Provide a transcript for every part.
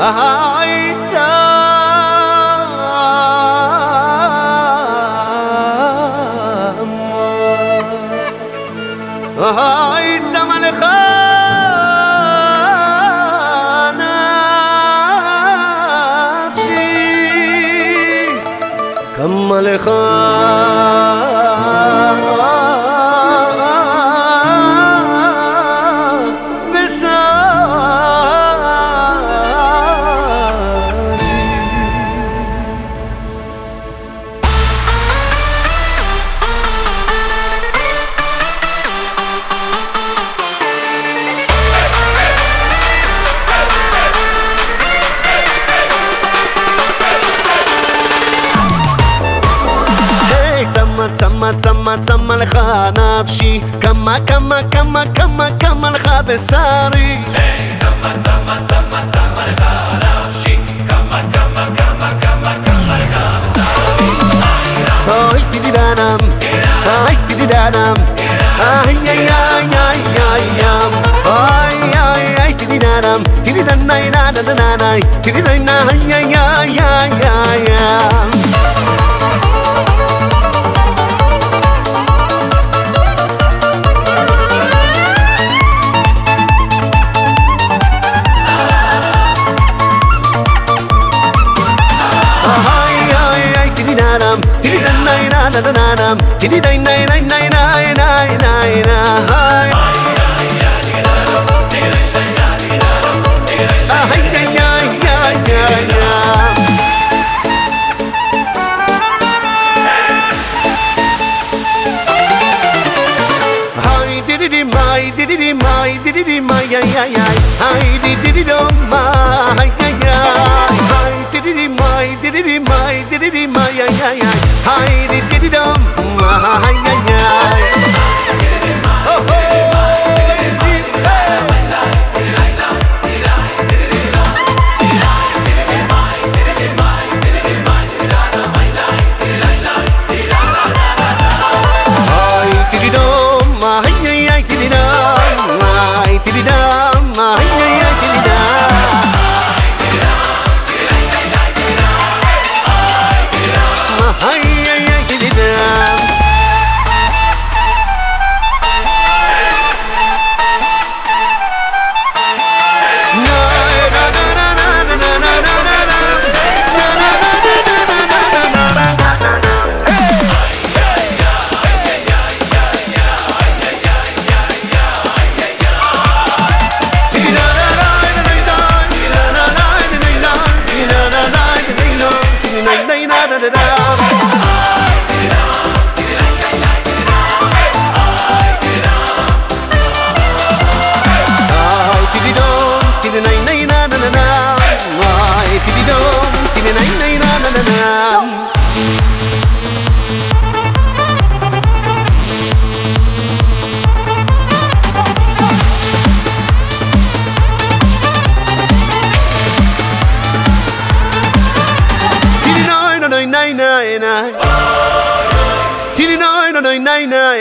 העיצה העיצם עליך נפשי כמה לך كما كما كما كما الغاب ساري زمان زمان زمان زمان غالافشي كما كما كما كما كما الغاب ساري آي تدي دانم آي تدي دانم آي يا يا يا يا يا آي آي آي تدي دانم تدي داناي نانا ناناي تدي داناي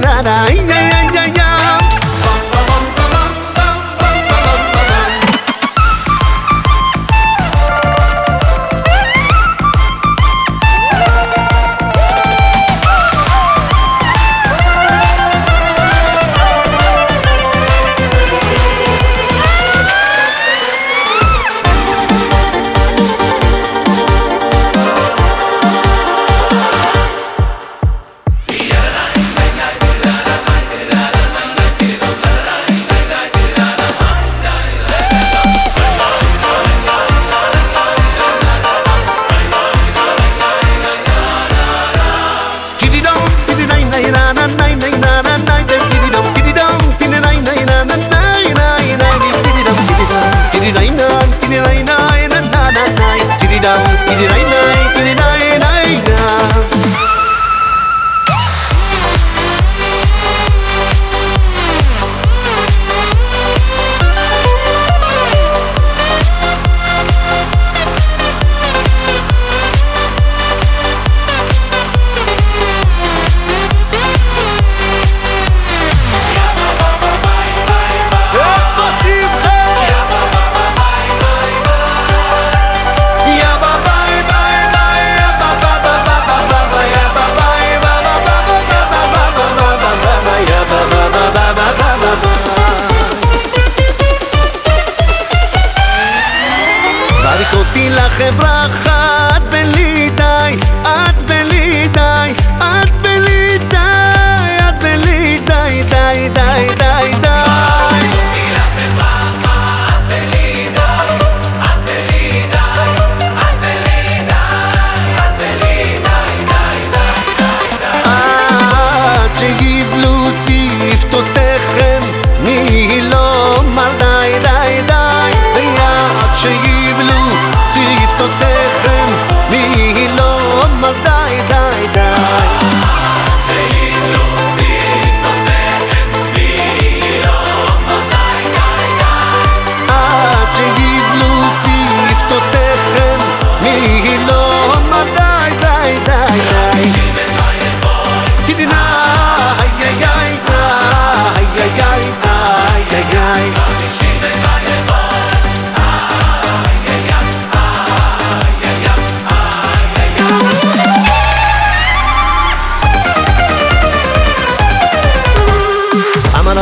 ならいな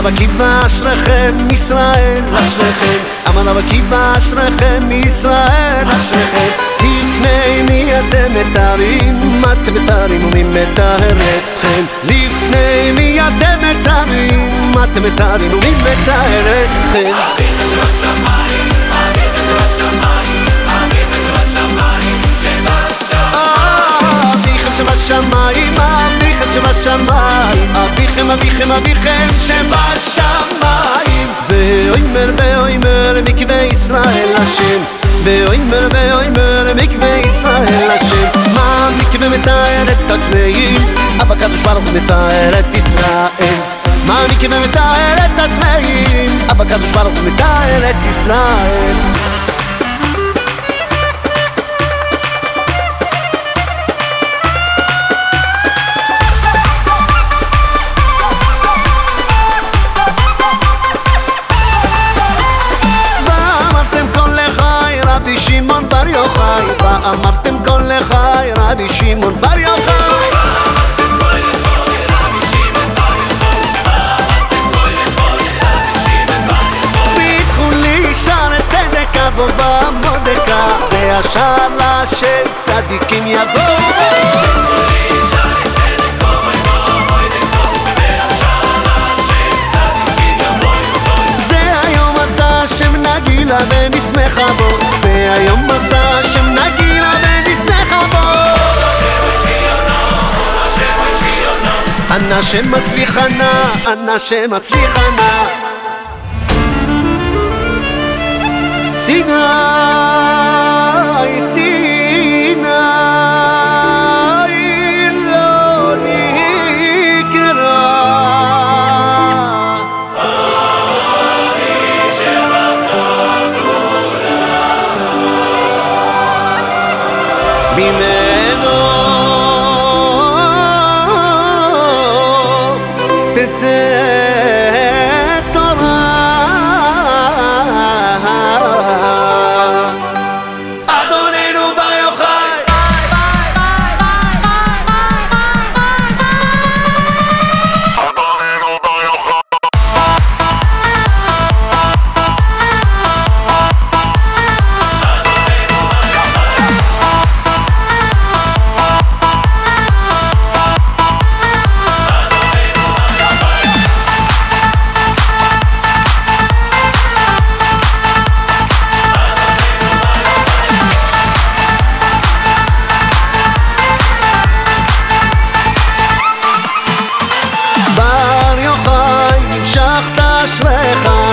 עקיבא אשריכם ישראל. אשריכם אמר רב עקיבא אשריכם ישראל. אשריכם לפני מי אתם מתארים? אתם מתארים ומי מטהר אתכם? לפני מי אתם מתארים? אתם מתארים ומי מטהר אתכם? שבשמיים, אביכם שבשמיים, אביכם, אביכם, אביכם שבשמיים. ואוימר ואוימר מקווה ישראל השם, ואוימר ואוימר מקווה ישראל השם. מה מקווה מתאר את הטמאים, אף הקדוש ברוך מתאר את ישראל. מה מקווה מתאר את הטמאים, אף הקדוש ברוך מתאר את ישראל. ואמרתם כל לחי רבי שמעון בר יוחאי. אבו במודקה זה השאלה של צדיקים יבואו ונשמחה בו. זה היום עשה השם אנא שמצליחה נא, אנא שמצליחה נא סיני,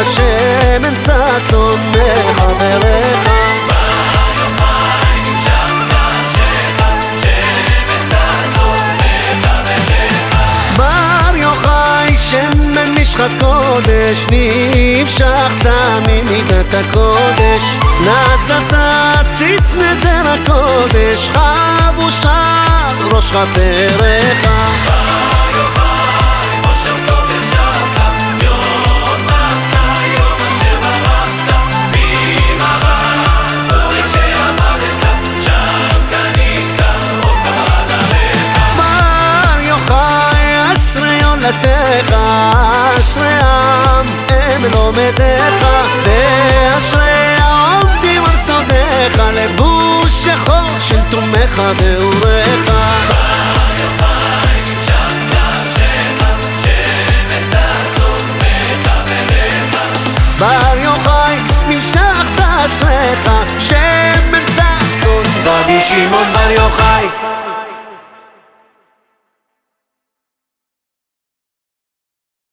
שמן ששון משחת קודש, נמשכת ממידת הקודש. נשאת ציץ נזר הקודש, חב ושב ראש תומך ואוריך. בר יוחאי, נמשכת אשריך, שמן ששון, רבי שמעון בר יוחאי.